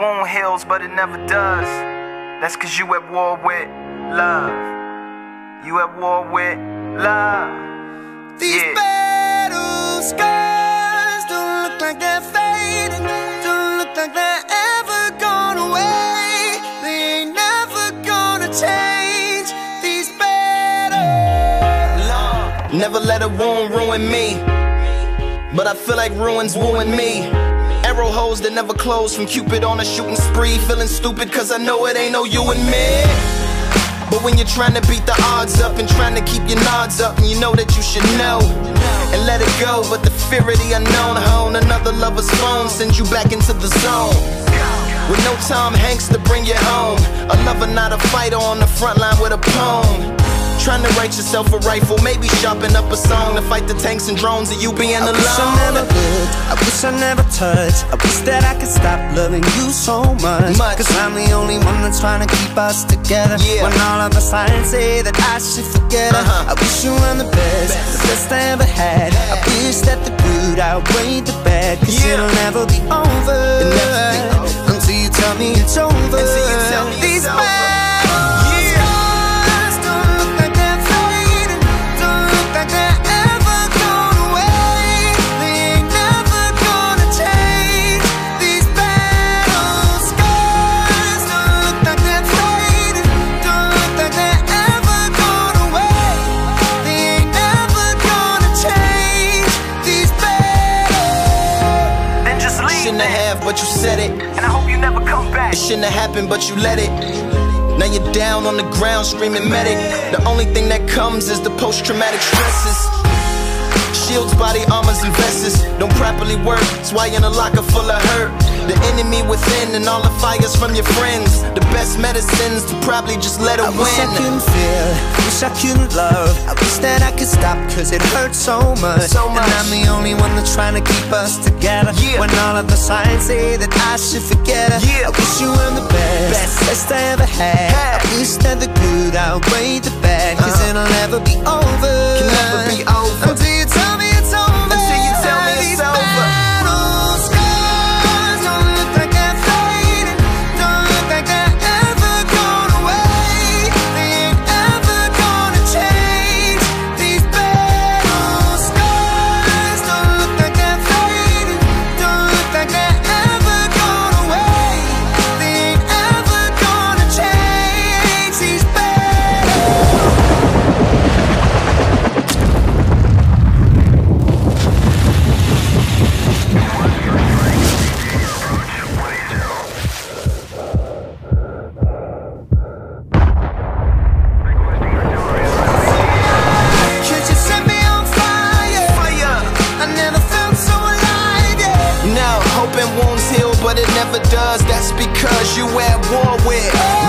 wound heals, but it never does. That's cause you at war with love. You at war with love. These Yeah. battle scars don't look like they're fading. Don't look like they're ever gone away. They ain't never gonna change. These battle. Never let a wound ruin me. But I feel like ruins wooing me. Arrow holes that never close from Cupid on a shooting spree. Feeling stupid cause I know it ain't no you and me. But when you're trying to beat the odds up and trying to keep your nods up, and you know that you should know and let it go. But the fear of the unknown, hone another lover's phone sends you back into the zone. With no Tom Hanks to bring you home. A lover, not a fighter on the front line with a poem. Trying to write yourself a rifle, maybe sharpen up a song to fight the tanks and drones and you being alone. I wish I never looked, I wish I never touched. I wish that I could stop loving you so much. Much. Cause I'm the only one that's trying to keep us together. Yeah. When all of the signs say that I should forget her. Uh-huh. I wish you were the best, the best I ever had. I wish that the good outweighed the bad. Cause Yeah. it'll never be over. It'll never be over. But you said it. And I hope you never come back. It shouldn't have happened, but you let it. Now you're down on the ground screaming medic. The only thing that comes is the post traumatic stresses. Shields, body armors, and vests don't properly work. That's why you're in a locker full of hurt. Enemy within and all the fires from your friends. The best medicines to probably just let it I wish I couldn't feel, wish I couldn't love. I wish that I could stop, cause it hurts so much. So much. And I'm the only one that's trying to keep us together. Yeah. When all of the signs say that I should forget her. Yeah. I wish you were the best, Best. best I ever had. Had. I wish that the good outweighed the bad, cause Uh-huh. it'll never be over. Can never be over. Never does. That's because you at war with